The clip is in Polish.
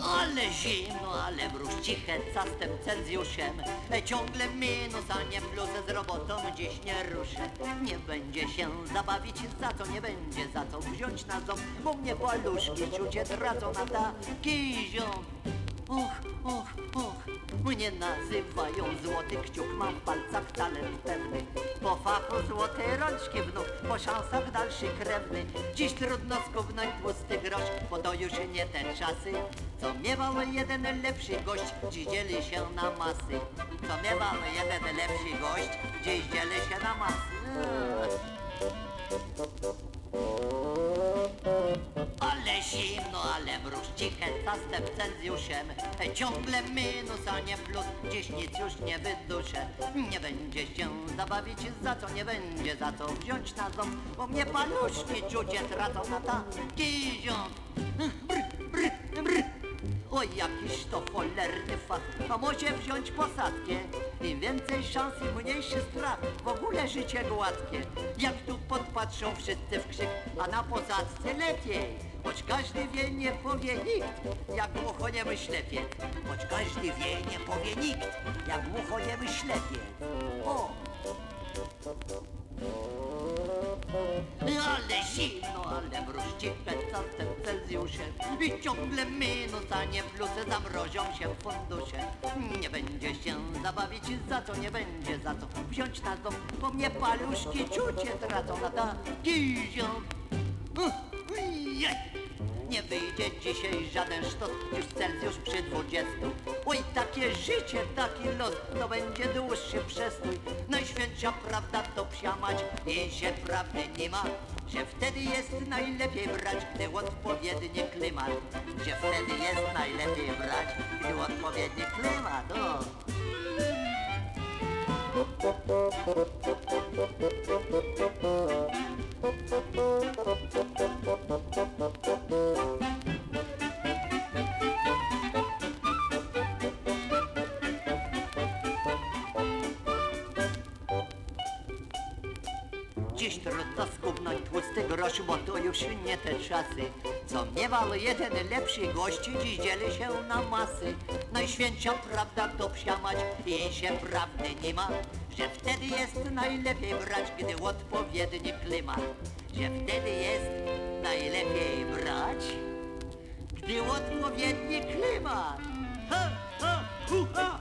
Ale zimno, ale mróz ciche, co z tym Celsjuszem Ciągle minus, a nie plus, z robotą dziś nie ruszę. Nie będzie się zabawić, za co nie będzie, za co wziąć na ząb. Bo mnie paluszki ciucie tracą na taki ziom Och, och, och, mnie nazywają złoty kciuk. Mam w palcach talent pewny. Po fachu złote rączki wnuk Po szansach dalszy krewny. Dziś trudno skubnąć tłusty grosz Bo to już nie te czasy. Co miewał jeden lepszy gość Dziś dzieli się na masy. Co miewał jeden lepszy gość Dziś dzieli się na masy. Ale 12 w Celsjuszem Ciągle minus, a nie plus, dziś nic już nie wyduszę Nie będzie się zabawić, za co nie będzie, za co wziąć na ząb Bo mnie paluszki ciucie tracą na ta dziziąt Oj, jakiś to cholerny fach, a może wziąć posadkę. Im więcej szans, im mniejszy strach, w ogóle życie gładkie. Jak tu podpatrzą wszyscy w krzyk, a na posadzce lepiej. Choć każdy wie, nie powie nikt, jak głuchoniemy ślepie Choć każdy wie, nie powie nikt, jak głuchoniemy ślepie O! Ale zimno, ale mruździwe Celsjuszem I ciągle minus, a nie plusy zamrozią się fundusze Nie będzie się zabawić, za co nie będzie, za co wziąć na dom Bo mnie paluszki czucie tracą na taki ziom ujej. Nie wyjdzie dzisiaj żaden sztos, już Celsjusz przy dwudziestu. Takie życie, taki los, to będzie dłuższy przestój. Najświętsza prawda to psia mać i się prawdy nie ma. Że wtedy jest najlepiej brać, gdy odpowiedni klimat. Że wtedy jest najlepiej brać, gdy odpowiedni klimat. O. trudno skubnąć tłusty grosz, bo to już nie te czasy. Co miewał jeden lepszy gość, dziś dzieli się na masy. Najświętsza prawda to psia mać i się prawdy nie ma. Że wtedy jest najlepiej brać, gdy odpowiedni klimat. Że wtedy jest najlepiej brać, gdy odpowiedni klimat. Ha, ha, hu, ha.